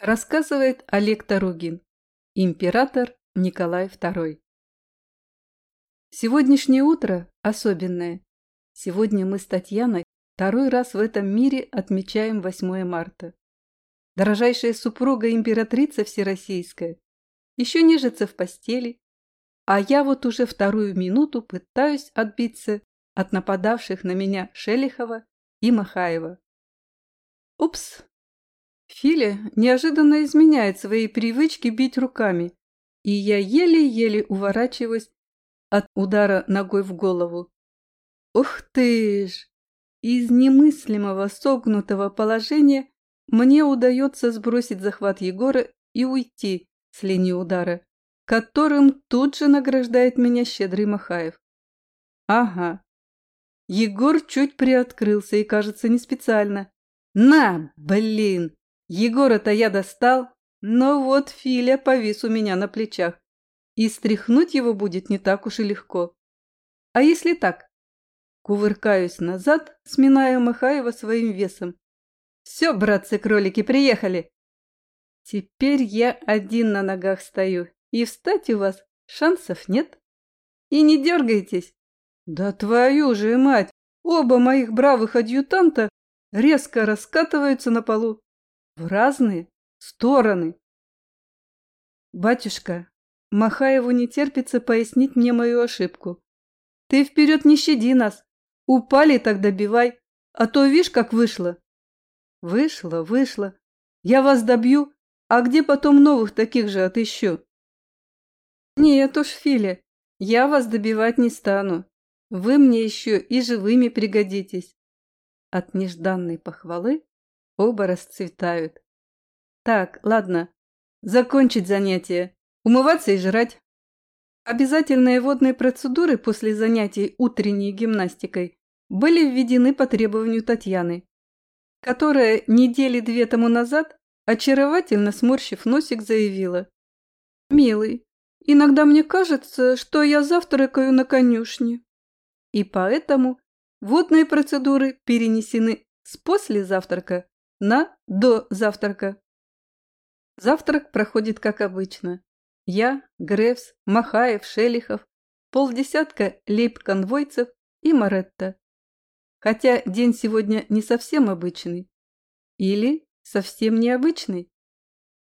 Рассказывает Олег Таругин, император Николай II. Сегодняшнее утро особенное. Сегодня мы с Татьяной второй раз в этом мире отмечаем 8 марта. Дорожайшая супруга императрица Всероссийская еще нежится в постели, а я вот уже вторую минуту пытаюсь отбиться от нападавших на меня Шелихова и Махаева. Упс, Филя неожиданно изменяет свои привычки бить руками, и я еле-еле уворачиваюсь от удара ногой в голову. Ух ты ж! Из немыслимого согнутого положения мне удается сбросить захват Егора и уйти с линии удара, которым тут же награждает меня щедрый Махаев. Ага. Егор чуть приоткрылся и, кажется, не специально. На, блин! Егора-то я достал, но вот Филя повис у меня на плечах, и стряхнуть его будет не так уж и легко. А если так? Кувыркаюсь назад, сминая Махаева своим весом. Все, братцы-кролики, приехали. Теперь я один на ногах стою, и встать у вас шансов нет. И не дергайтесь. Да твою же мать! Оба моих бравых адъютанта резко раскатываются на полу в разные стороны. Батюшка, Махаеву не терпится пояснить мне мою ошибку. Ты вперед не щади нас. Упали, так добивай. А то видишь, как вышло. Вышло, вышло. Я вас добью, а где потом новых таких же отыщу? Нет уж, Филя, я вас добивать не стану. Вы мне еще и живыми пригодитесь. От нежданной похвалы Оба расцветают. Так, ладно. Закончить занятие. Умываться и жрать. Обязательные водные процедуры после занятий утренней гимнастикой были введены по требованию Татьяны, которая недели две тому назад, очаровательно сморщив носик, заявила. «Милый, иногда мне кажется, что я завтракаю на конюшне». И поэтому водные процедуры перенесены с после завтрака на до завтрака. Завтрак проходит как обычно. Я, Грефс, Махаев, Шелихов, полдесятка лейб-конвойцев и Маретта. Хотя день сегодня не совсем обычный. Или совсем необычный.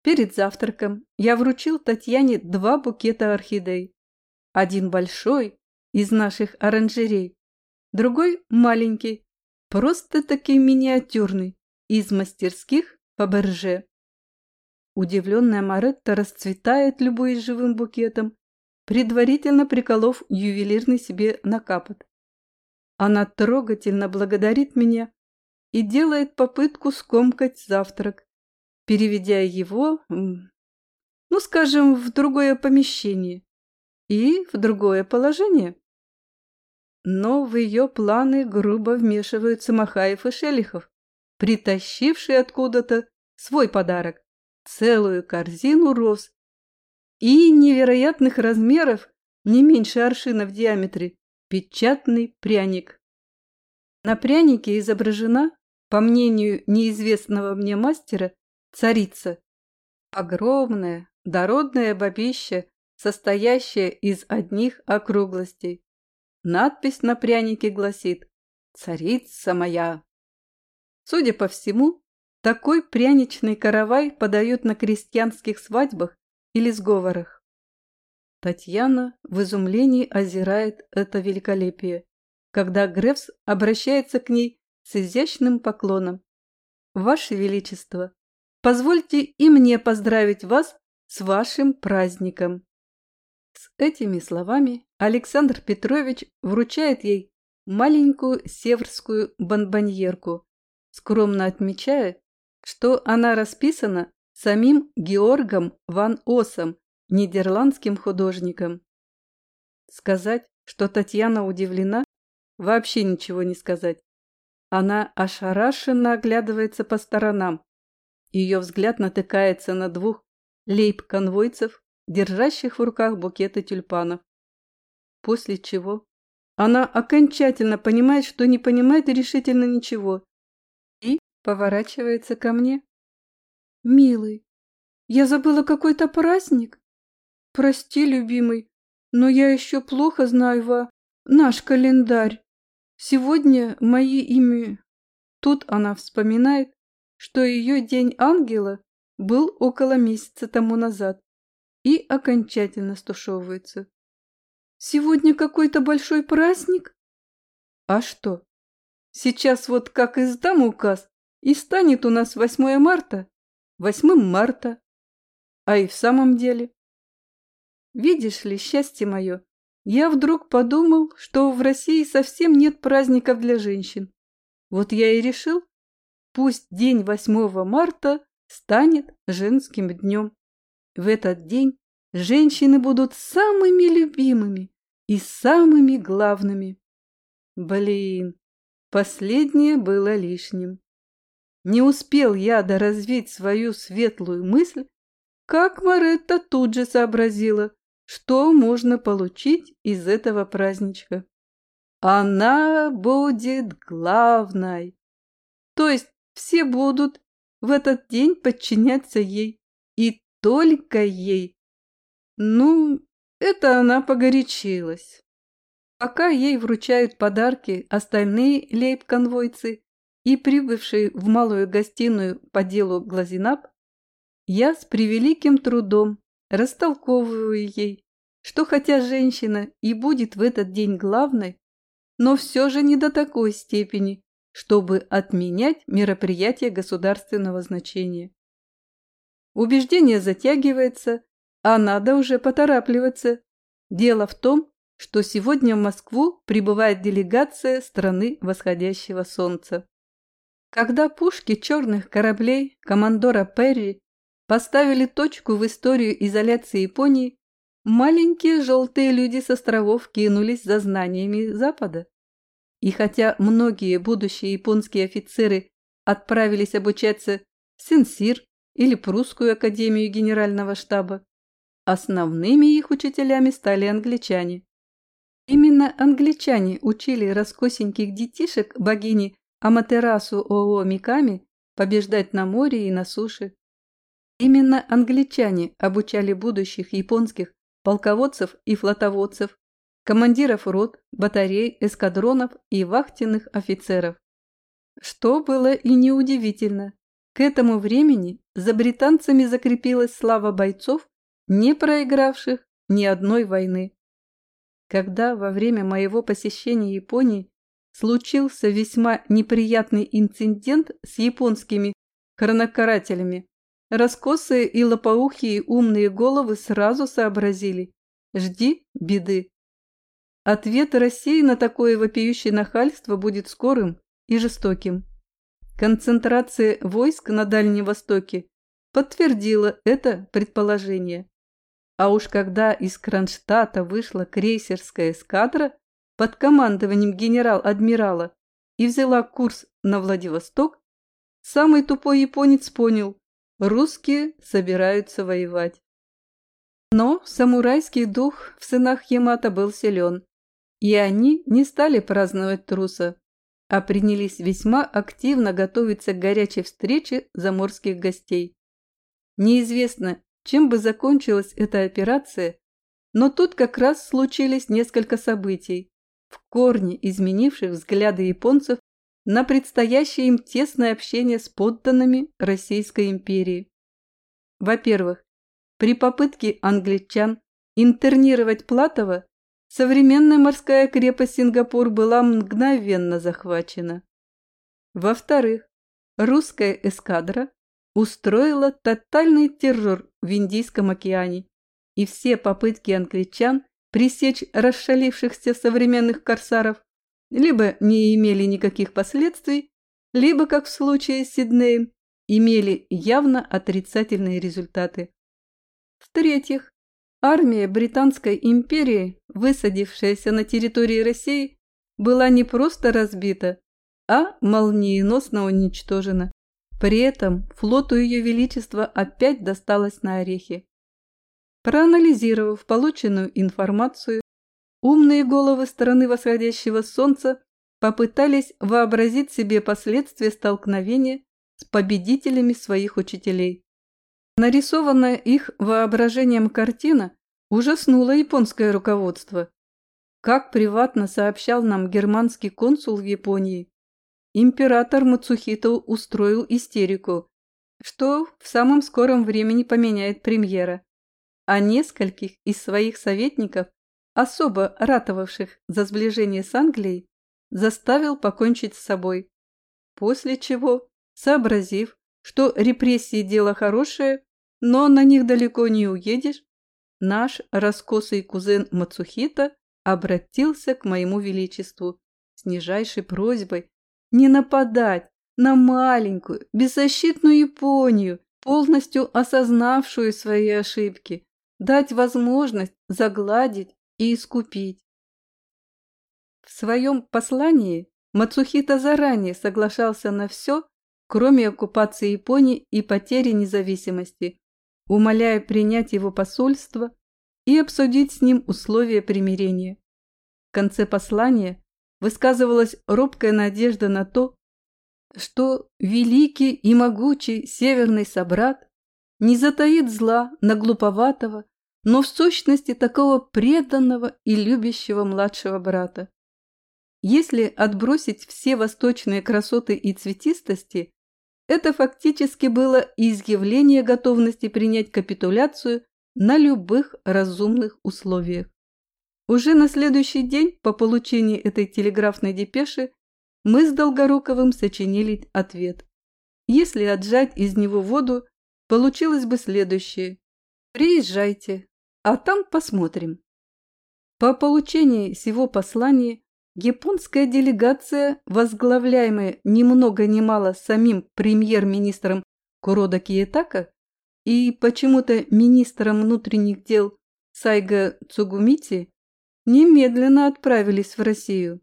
Перед завтраком я вручил Татьяне два букета орхидей. Один большой, из наших оранжерей, другой маленький, просто-таки миниатюрный, из мастерских Фаберже. Удивленная Маретта расцветает любой живым букетом, предварительно приколов ювелирный себе на капот. Она трогательно благодарит меня и делает попытку скомкать завтрак, переведя его, ну, скажем, в другое помещение и в другое положение. Но в ее планы грубо вмешиваются Махаев и Шелихов притащивший откуда-то свой подарок – целую корзину роз и невероятных размеров, не меньше аршина в диаметре, печатный пряник. На прянике изображена, по мнению неизвестного мне мастера, царица. Огромная, дородная бабища, состоящая из одних округлостей. Надпись на прянике гласит «Царица моя». Судя по всему, такой пряничный каравай подают на крестьянских свадьбах или сговорах. Татьяна в изумлении озирает это великолепие, когда Грефс обращается к ней с изящным поклоном. «Ваше Величество, позвольте и мне поздравить вас с вашим праздником!» С этими словами Александр Петрович вручает ей маленькую северскую бонбоньерку, скромно отмечая, что она расписана самим Георгом ван Осом, нидерландским художником. Сказать, что Татьяна удивлена, вообще ничего не сказать. Она ошарашенно оглядывается по сторонам. Ее взгляд натыкается на двух лейб-конвойцев, держащих в руках букеты тюльпанов. После чего она окончательно понимает, что не понимает решительно ничего, поворачивается ко мне. «Милый, Я забыла какой-то праздник? Прости, любимый, но я еще плохо знаю во наш календарь. Сегодня мои имя...» Тут она вспоминает, что ее день ангела был около месяца тому назад и окончательно стушевывается. «Сегодня какой-то большой праздник?» «А что? Сейчас вот как издам указ, и станет у нас 8 марта, 8 марта. А и в самом деле. Видишь ли, счастье мое, я вдруг подумал, что в России совсем нет праздников для женщин. Вот я и решил, пусть день 8 марта станет женским днем. В этот день женщины будут самыми любимыми и самыми главными. Блин, последнее было лишним. Не успел я доразвить свою светлую мысль, как Маретта тут же сообразила, что можно получить из этого праздничка. Она будет главной. То есть все будут в этот день подчиняться ей. И только ей. Ну, это она погорячилась. Пока ей вручают подарки остальные лейб-конвойцы и прибывшие в малую гостиную по делу Глазинап, я с превеликим трудом растолковываю ей, что хотя женщина и будет в этот день главной, но все же не до такой степени, чтобы отменять мероприятие государственного значения. Убеждение затягивается, а надо уже поторапливаться. Дело в том, что сегодня в Москву прибывает делегация страны восходящего солнца. Когда пушки черных кораблей командора Перри поставили точку в историю изоляции Японии, маленькие желтые люди с островов кинулись за знаниями Запада. И хотя многие будущие японские офицеры отправились обучаться в Сенсир или Прусскую академию генерального штаба, основными их учителями стали англичане. Именно англичане учили раскосеньких детишек богини Аматерасу Оо Миками побеждать на море и на суше. Именно англичане обучали будущих японских полководцев и флотоводцев, командиров рот, батарей, эскадронов и вахтенных офицеров. Что было и неудивительно. К этому времени за британцами закрепилась слава бойцов, не проигравших ни одной войны. Когда во время моего посещения Японии случился весьма неприятный инцидент с японскими хронокарателями, Раскосые и лопоухие умные головы сразу сообразили. Жди беды. Ответ России на такое вопиющее нахальство будет скорым и жестоким. Концентрация войск на Дальнем Востоке подтвердила это предположение. А уж когда из Кронштадта вышла крейсерская эскадра под командованием генерал-адмирала и взяла курс на Владивосток, самый тупой японец понял, русские собираются воевать. Но самурайский дух в сынах Ямато был силен, и они не стали праздновать труса, а принялись весьма активно готовиться к горячей встрече заморских гостей. Неизвестно, чем бы закончилась эта операция, но тут как раз случились несколько событий, в корне изменивших взгляды японцев на предстоящее им тесное общение с подданными Российской империи. Во-первых, при попытке англичан интернировать Платова современная морская крепость Сингапур была мгновенно захвачена. Во-вторых, русская эскадра устроила тотальный террор в Индийском океане, и все попытки англичан пресечь расшалившихся современных корсаров либо не имели никаких последствий, либо, как в случае с Сиднеем, имели явно отрицательные результаты. В-третьих, армия Британской империи, высадившаяся на территории России, была не просто разбита, а молниеносно уничтожена. При этом флоту Ее Величества опять досталось на орехи. Проанализировав полученную информацию, Умные головы стороны восходящего солнца попытались вообразить себе последствия столкновения с победителями своих учителей. Нарисованная их воображением картина ужаснула японское руководство. Как приватно сообщал нам германский консул в Японии, император Мацухито устроил истерику, что в самом скором времени поменяет премьера, а нескольких из своих советников, особо ратовавших за сближение с Англией, заставил покончить с собой, после чего, сообразив, что репрессии – дело хорошее, но на них далеко не уедешь, наш раскосый кузен Мацухита обратился к моему величеству с нижайшей просьбой не нападать на маленькую, беззащитную Японию, полностью осознавшую свои ошибки, дать возможность загладить и искупить. В своем послании Мацухита заранее соглашался на все, кроме оккупации Японии и потери независимости, умоляя принять его посольство и обсудить с ним условия примирения. В конце послания высказывалась робкая надежда на то, что великий и могучий северный собрат не затаит зла на глуповатого, но в сущности такого преданного и любящего младшего брата. Если отбросить все восточные красоты и цветистости, это фактически было изъявление готовности принять капитуляцию на любых разумных условиях. Уже на следующий день по получении этой телеграфной депеши мы с Долгоруковым сочинили ответ. Если отжать из него воду, получилось бы следующее. Приезжайте, а там посмотрим. По получении всего послания японская делегация, возглавляемая ни много ни мало самим премьер-министром Курода Киетака и почему-то министром внутренних дел Сайга Цугумити, немедленно отправились в Россию.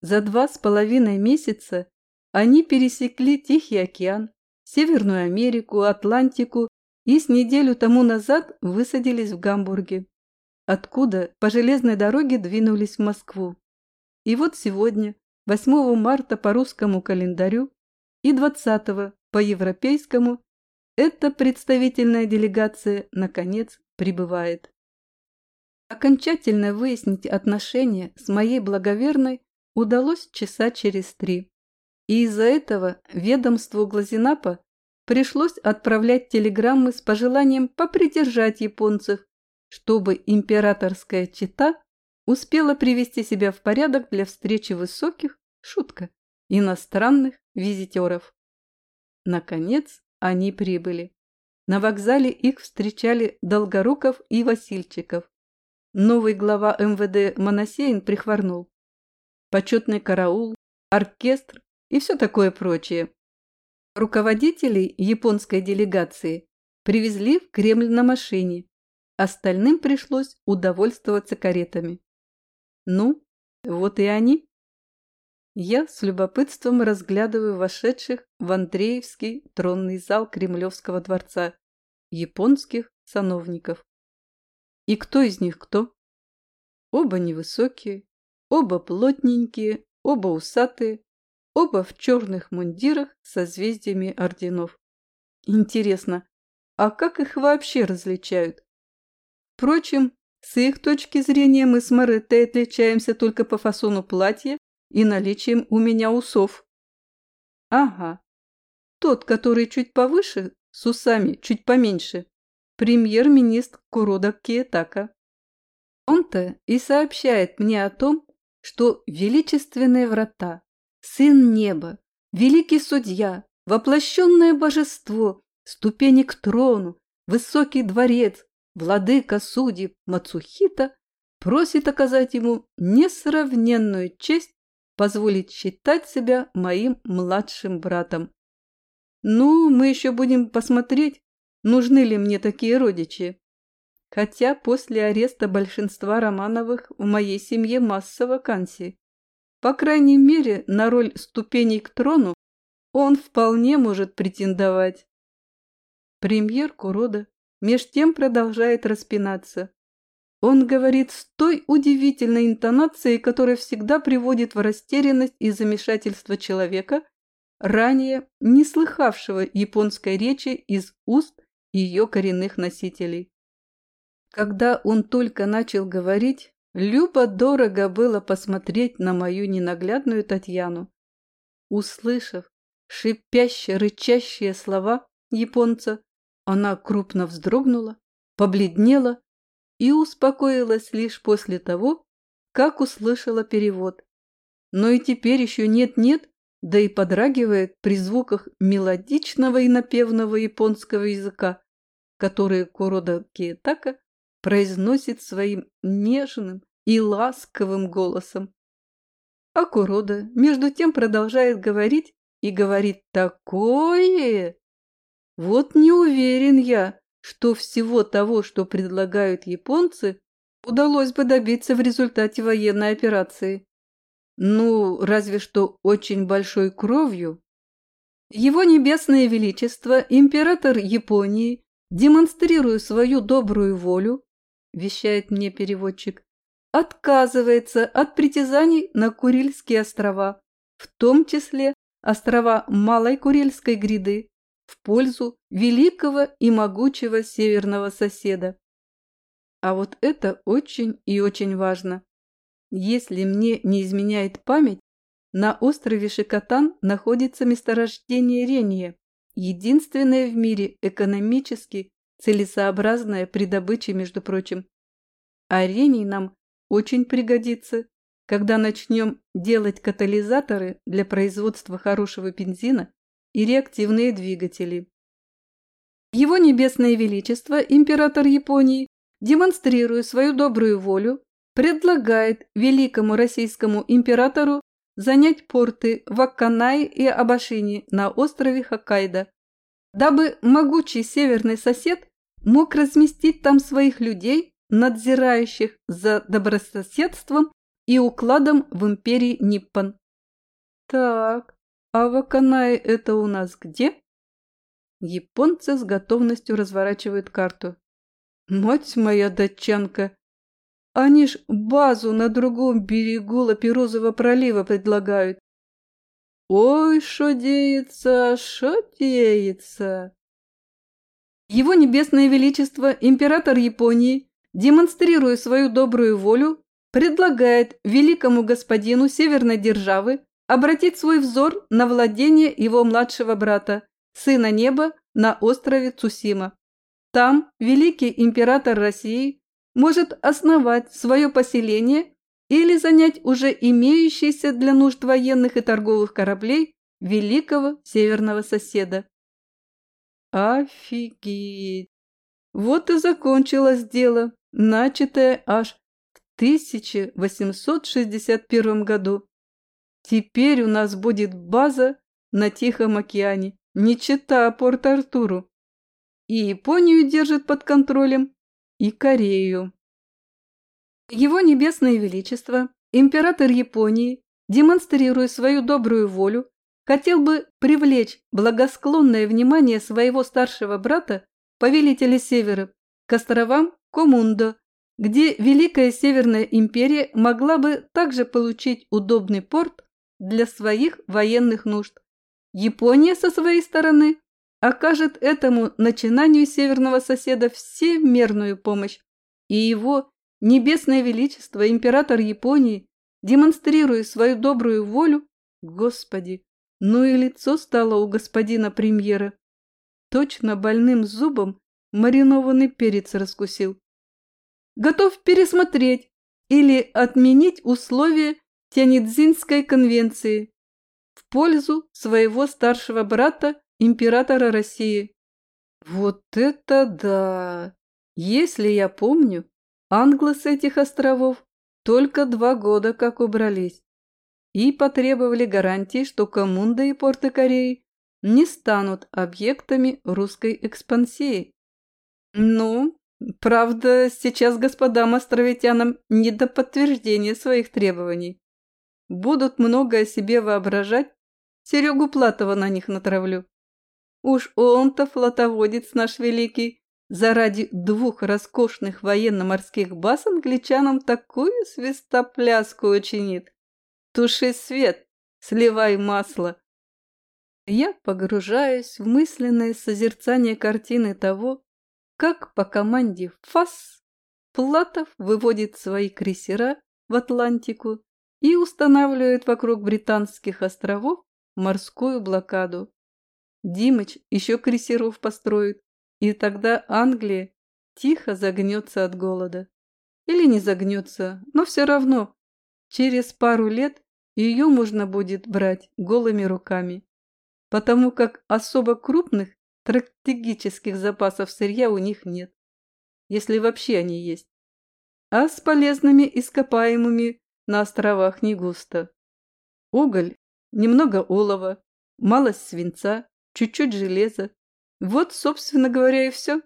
За два с половиной месяца они пересекли Тихий океан, Северную Америку, Атлантику и с неделю тому назад высадились в Гамбурге, откуда по железной дороге двинулись в Москву. И вот сегодня, 8 марта по русскому календарю и 20 по европейскому, эта представительная делегация, наконец, прибывает. Окончательно выяснить отношения с моей благоверной удалось часа через три. И из-за этого ведомству Глазинапа пришлось отправлять телеграммы с пожеланием попридержать японцев, чтобы императорская чита успела привести себя в порядок для встречи высоких, шутка, иностранных визитеров. Наконец они прибыли. На вокзале их встречали Долгоруков и Васильчиков. Новый глава МВД Моносеин прихворнул почетный караул, оркестр и все такое прочее. Руководителей японской делегации привезли в Кремль на машине, остальным пришлось удовольствоваться каретами. Ну, вот и они. Я с любопытством разглядываю вошедших в Андреевский тронный зал Кремлевского дворца японских сановников. И кто из них кто? Оба невысокие, Оба плотненькие, оба усатые, оба в черных мундирах со созвездиями орденов. Интересно, а как их вообще различают? Впрочем, с их точки зрения мы с Мореттой отличаемся только по фасону платья и наличием у меня усов. Ага, тот, который чуть повыше, с усами чуть поменьше, премьер-министр Курода Киетака. Он-то и сообщает мне о том, что величественные врата, сын неба, великий судья, воплощенное божество, ступени к трону, высокий дворец, владыка судеб Мацухита просит оказать ему несравненную честь позволить считать себя моим младшим братом. Ну, мы еще будем посмотреть, нужны ли мне такие родичи. Хотя после ареста большинства Романовых в моей семье масса вакансий. По крайней мере, на роль ступеней к трону он вполне может претендовать. Премьер Курода меж тем продолжает распинаться. Он говорит с той удивительной интонацией, которая всегда приводит в растерянность и замешательство человека, ранее не слыхавшего японской речи из уст ее коренных носителей. Когда он только начал говорить, любо-дорого было посмотреть на мою ненаглядную Татьяну. Услышав шипяще-рычащие слова японца, она крупно вздрогнула, побледнела и успокоилась лишь после того, как услышала перевод. Но и теперь еще нет-нет, да и подрагивает при звуках мелодичного и напевного японского языка, которые Курода Киетака произносит своим нежным и ласковым голосом. А Курода между тем продолжает говорить и говорит такое. Вот не уверен я, что всего того, что предлагают японцы, удалось бы добиться в результате военной операции. Ну, разве что очень большой кровью. Его Небесное Величество, император Японии, демонстрируя свою добрую волю, вещает мне переводчик, отказывается от притязаний на Курильские острова, в том числе острова Малой Курильской гряды, в пользу великого и могучего северного соседа. А вот это очень и очень важно. Если мне не изменяет память, на острове Шикотан находится месторождение рения, единственное в мире экономически целесообразное при добыче, между прочим. А рений нам очень пригодится, когда начнем делать катализаторы для производства хорошего бензина и реактивные двигатели. Его Небесное Величество, император Японии, демонстрируя свою добрую волю, предлагает великому российскому императору занять порты в Акканае и Абашине на острове Хоккайдо, дабы могучий северный сосед мог разместить там своих людей, надзирающих за добрососедством и укладом в империи Ниппон. Так, а в Акканае это у нас где? Японцы с готовностью разворачивают карту. Мать моя датчанка, они ж базу на другом берегу Лаперозового пролива предлагают. Ой, шо деется, шо деется. Его Небесное Величество, император Японии, демонстрируя свою добрую волю, предлагает великому господину Северной Державы обратить свой взор на владение его младшего брата, сына неба, на острове Цусима. Там великий император России может основать свое поселение или занять уже имеющийся для нужд военных и торговых кораблей великого северного соседа. Офигеть! Вот и закончилось дело, начатое аж в 1861 году. Теперь у нас будет база на Тихом океане, не чита Порт-Артуру. И Японию держит под контролем, и Корею. Его Небесное Величество, император Японии, демонстрируя свою добрую волю, хотел бы привлечь благосклонное внимание своего старшего брата, повелителя Севера, к островам Комундо, где Великая Северная империя могла бы также получить удобный порт для своих военных нужд. Япония со своей стороны окажет этому начинанию северного соседа всемерную помощь, и его небесное величество, император Японии, демонстрируя свою добрую волю, Господи, ну и лицо стало у господина премьера. Точно больным зубом маринованный перец раскусил. Готов пересмотреть или отменить условия Тяньцзинской конвенции в пользу своего старшего брата императора России. Вот это да! Если я помню, англы с этих островов только два года как убрались и потребовали гарантии, что Коммунда и порты Кореи не станут объектами русской экспансии. Ну, правда, сейчас господам островитянам не до подтверждения своих требований. Будут много о себе воображать, Серегу Платова на них натравлю. Уж он-то флотоводец наш великий, заради двух роскошных военно-морских баз англичанам такую свистопляску учинит. Туши свет, сливай масло. Я погружаюсь в мысленное созерцание картины того, как по команде ФАС Платов выводит свои крейсера в Атлантику и устанавливает вокруг британских островов морскую блокаду. Димыч еще крейсеров построит, и тогда Англия тихо загнется от голода. Или не загнется, но все равно через пару лет ее можно будет брать голыми руками, потому как особо крупных стратегических запасов сырья у них нет, если вообще они есть. А с полезными ископаемыми на островах не густо. Уголь, немного олова, мало свинца, чуть-чуть железа. Вот, собственно говоря, и все.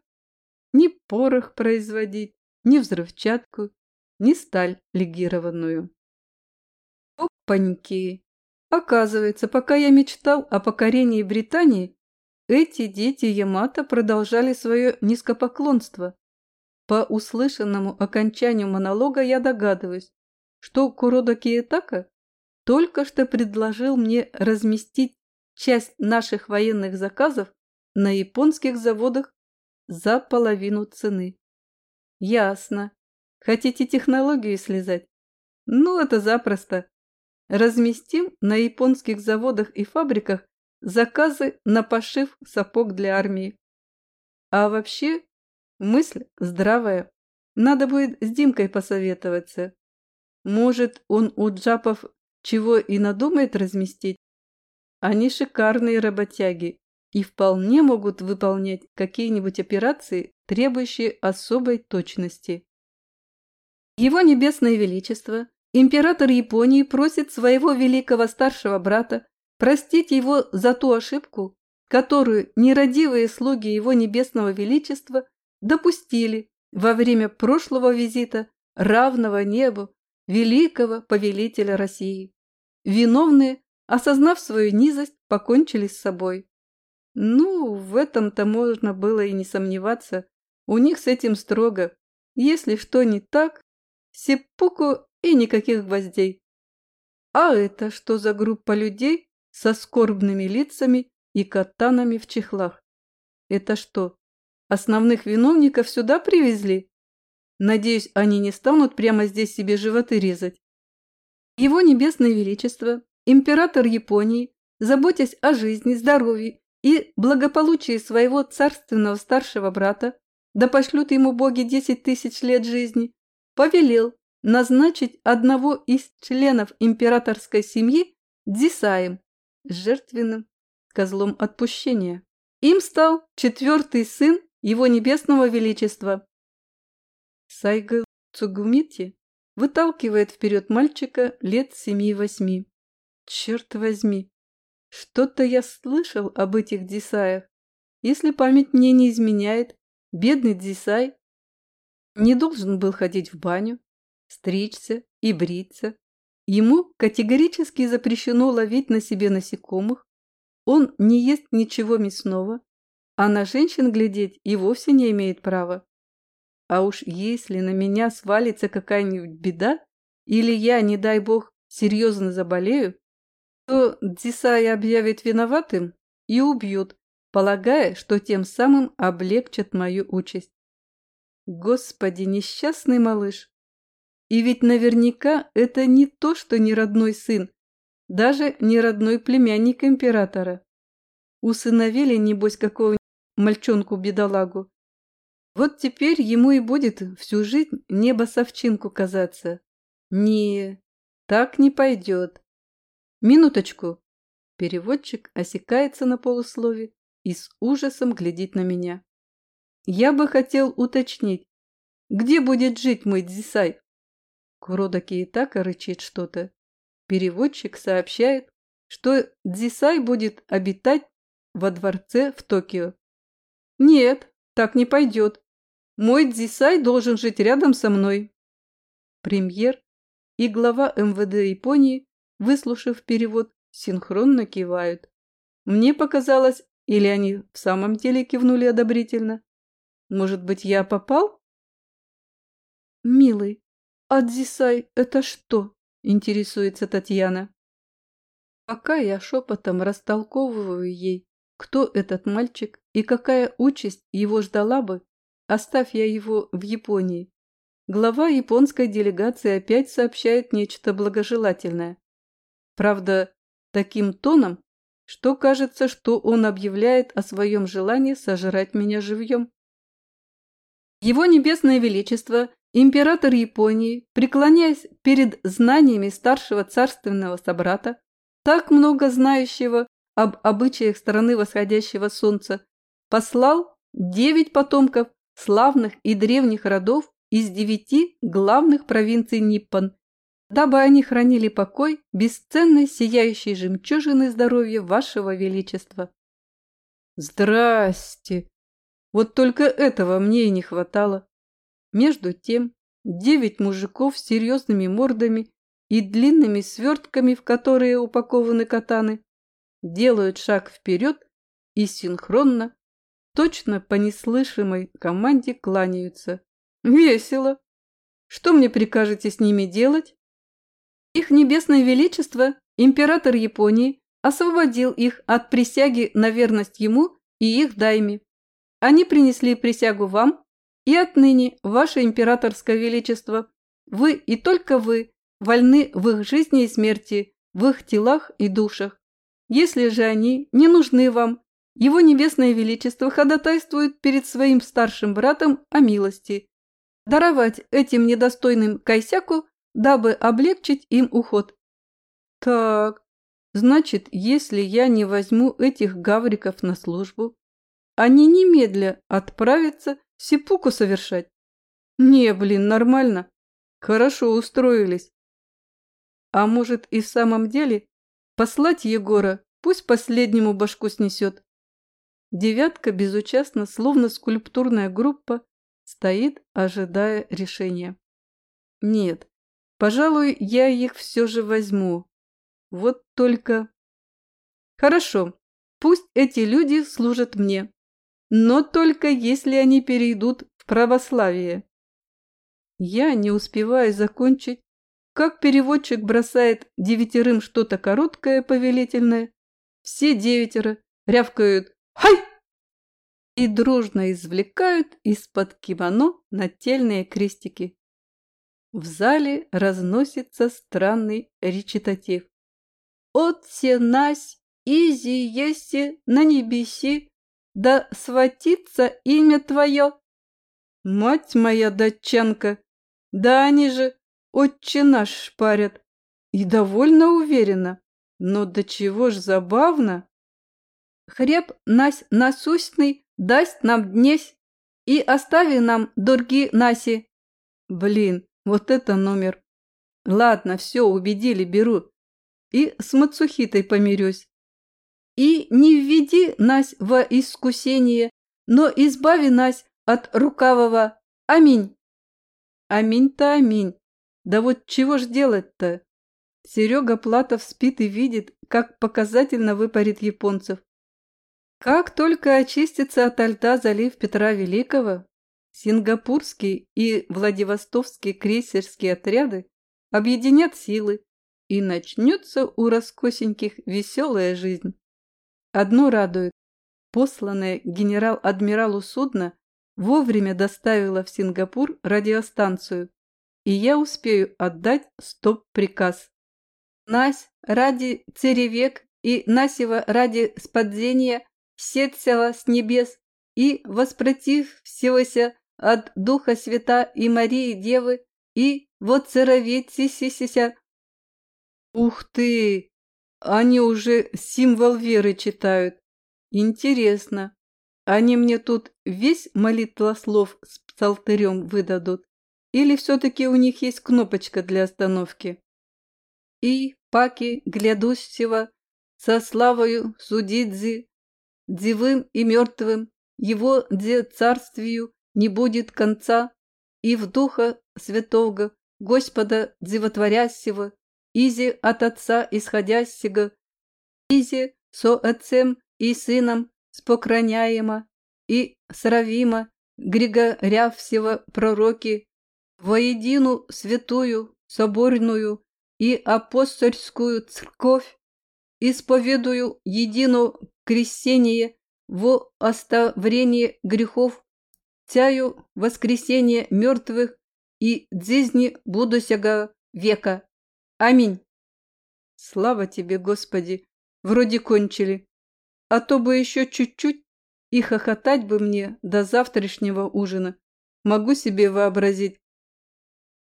Ни порох производить, ни взрывчатку, ни сталь легированную. Опаньки! Оказывается, пока я мечтал о покорении Британии, эти дети Ямато продолжали свое низкопоклонство. По услышанному окончанию монолога я догадываюсь, что Курода Киетака только что предложил мне разместить часть наших военных заказов на японских заводах за половину цены. Ясно. Хотите технологию слезать? Ну, это запросто. Разместим на японских заводах и фабриках заказы на пошив сапог для армии. А вообще, мысль здравая. Надо будет с Димкой посоветоваться. Может, он у джапов чего и надумает разместить? Они шикарные работяги и вполне могут выполнять какие-нибудь операции, требующие особой точности. Его Небесное Величество, император Японии просит своего великого старшего брата простить его за ту ошибку, которую нерадивые слуги его Небесного Величества допустили во время прошлого визита равного небу великого повелителя России. Виновные, осознав свою низость, покончили с собой. Ну, в этом-то можно было и не сомневаться. У них с этим строго. Если что не так, сеппуку и никаких гвоздей. А это что за группа людей со скорбными лицами и катанами в чехлах? Это что, основных виновников сюда привезли? Надеюсь, они не станут прямо здесь себе животы резать. Его Небесное Величество, император Японии, заботясь о жизни, здоровье и благополучии своего царственного старшего брата, да пошлют ему боги десять тысяч лет жизни, повелел назначить одного из членов императорской семьи Дзисаем, жертвенным козлом отпущения. Им стал четвертый сын его небесного величества. Сайга Цугумити выталкивает вперед мальчика лет семи-восьми. Черт возьми, что-то я слышал об этих Дисаях. Если память мне не изменяет, бедный Дисай не должен был ходить в баню, стричься и бриться. Ему категорически запрещено ловить на себе насекомых, он не ест ничего мясного, а на женщин глядеть и вовсе не имеет права. А уж если на меня свалится какая-нибудь беда, или я, не дай бог, серьезно заболею, то Дзисай объявит виноватым и убьют, полагая, что тем самым облегчат мою участь. Господи, несчастный малыш! И ведь наверняка это не то, что не родной сын, даже не родной племянник императора. Усыновили, небось, какого-нибудь мальчонку-бедолагу. Вот теперь ему и будет всю жизнь небо совчинку казаться. Не, так не пойдет. «Минуточку!» Переводчик осекается на полуслове и с ужасом глядит на меня. «Я бы хотел уточнить, где будет жить мой Дзисай?» Курода Киитака рычит что-то. Переводчик сообщает, что Дзисай будет обитать во дворце в Токио. «Нет, так не пойдет. Мой Дзисай должен жить рядом со мной». Премьер и глава МВД Японии выслушав перевод, синхронно кивают. Мне показалось, или они в самом деле кивнули одобрительно. Может быть, я попал? Милый, Адзисай – это что? Интересуется Татьяна. Пока я шепотом растолковываю ей, кто этот мальчик и какая участь его ждала бы, оставь я его в Японии. Глава японской делегации опять сообщает нечто благожелательное. Правда, таким тоном, что кажется, что он объявляет о своем желании сожрать меня живьем. Его Небесное Величество, император Японии, преклоняясь перед знаниями старшего царственного собрата, так много знающего об обычаях страны восходящего солнца, послал девять потомков славных и древних родов из девяти главных провинций Ниппон, дабы они хранили покой бесценной сияющей жемчужины здоровья вашего величества. Здрасте! Вот только этого мне и не хватало. Между тем, девять мужиков с серьезными мордами и длинными свертками, в которые упакованы катаны, делают шаг вперед и синхронно, точно по неслышимой команде кланяются. Весело. Что мне прикажете с ними делать? Их небесное величество, император Японии, освободил их от присяги на верность ему и их дайме. Они принесли присягу вам, и отныне, ваше императорское величество, вы и только вы вольны в их жизни и смерти, в их телах и душах. Если же они не нужны вам, его небесное величество ходатайствует перед своим старшим братом о милости. Даровать этим недостойным кайсяку, дабы облегчить им уход. Так, значит, если я не возьму этих гавриков на службу, они немедля отправятся сипуку совершать. Не, блин, нормально. Хорошо устроились. А может и в самом деле послать Егора, пусть последнему башку снесет. Девятка безучастно, словно скульптурная группа, стоит, ожидая решения. Нет, пожалуй, я их все же возьму. Вот только... Хорошо, пусть эти люди служат мне но только если они перейдут в православие. Я не успеваю закончить, как переводчик бросает девятерым что-то короткое, повелительное. Все девятеро рявкают «Хай!» и дружно извлекают из-под кимоно нательные крестики. В зале разносится странный речитатив. «Отсе нась, изи еси на небеси, да сватится имя твое. Мать моя датчанка, да они же отче наш шпарят. И довольно уверенно, но до чего ж забавно. Хреб нас насущный даст нам днесь и остави нам дорги наси. Блин, вот это номер. Ладно, все, убедили, беру. И с Мацухитой помирюсь и не введи нас во искусение, но избави нас от рукавого. Аминь. Аминь-то аминь. Да вот чего ж делать-то? Серега Платов спит и видит, как показательно выпарит японцев. Как только очистится от льда залив Петра Великого, сингапурские и владивостокские крейсерские отряды объединят силы, и начнется у раскосеньких веселая жизнь. Одно радует. Посланное генерал-адмиралу судно вовремя доставило в Сингапур радиостанцию, и я успею отдать стоп-приказ. Нась ради церевек и Насева ради спадзения сетсела с небес и воспротивсегося от Духа Свята и Марии Девы и воцероветисися. Ух ты! Они уже символ веры читают. Интересно, они мне тут весь молитвослов с псалтырем выдадут? Или все-таки у них есть кнопочка для остановки? И паки глядущего со славою судидзи, дивым и мертвым, его де царствию не будет конца, и в Духа Святого, Господа Дзивотворящего, изи от Отца исходящего, изи со Отцем и Сыном спокраняемо, и сравимо Григоря всего пророки, воедину святую, соборную и апостольскую церковь, исповедую едино крещение во оставление грехов, тяю воскресение мертвых и дзизни будущего века. Аминь. Слава тебе, Господи, вроде кончили. А то бы еще чуть-чуть и хохотать бы мне до завтрашнего ужина. Могу себе вообразить.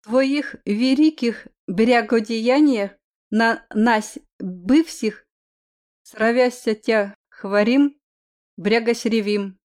Твоих великих брягодеяниях на нас бывших, сравяся тя хварим, брягось ревим.